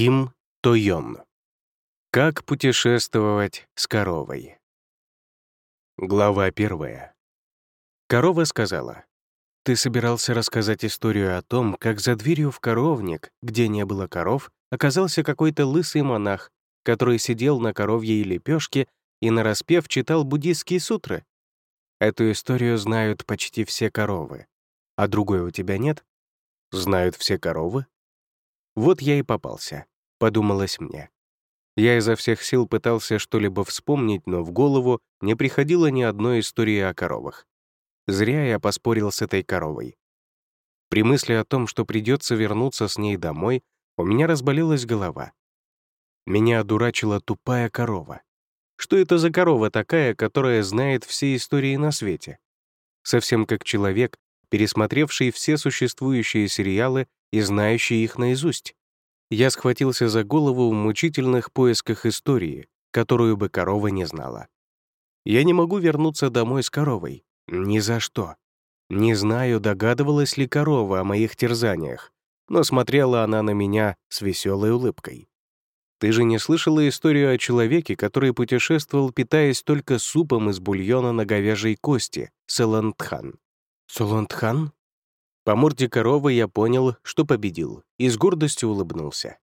Ким Тойон. Как путешествовать с коровой? Глава первая. Корова сказала, «Ты собирался рассказать историю о том, как за дверью в коровник, где не было коров, оказался какой-то лысый монах, который сидел на коровьей лепешке и нараспев читал буддийские сутры. Эту историю знают почти все коровы. А другой у тебя нет? Знают все коровы? Вот я и попался, подумалось мне. Я изо всех сил пытался что-либо вспомнить, но в голову не приходило ни одной истории о коровах. Зря я поспорил с этой коровой. При мысли о том, что придется вернуться с ней домой, у меня разболелась голова. Меня одурачила тупая корова. Что это за корова такая, которая знает все истории на свете? Совсем как человек, пересмотревший все существующие сериалы и знающий их наизусть. Я схватился за голову в мучительных поисках истории, которую бы корова не знала. Я не могу вернуться домой с коровой. Ни за что. Не знаю, догадывалась ли корова о моих терзаниях, но смотрела она на меня с веселой улыбкой. Ты же не слышала историю о человеке, который путешествовал, питаясь только супом из бульона на говяжьей кости, Салантхан. Салантхан? По морде коровы я понял, что победил, и с гордостью улыбнулся.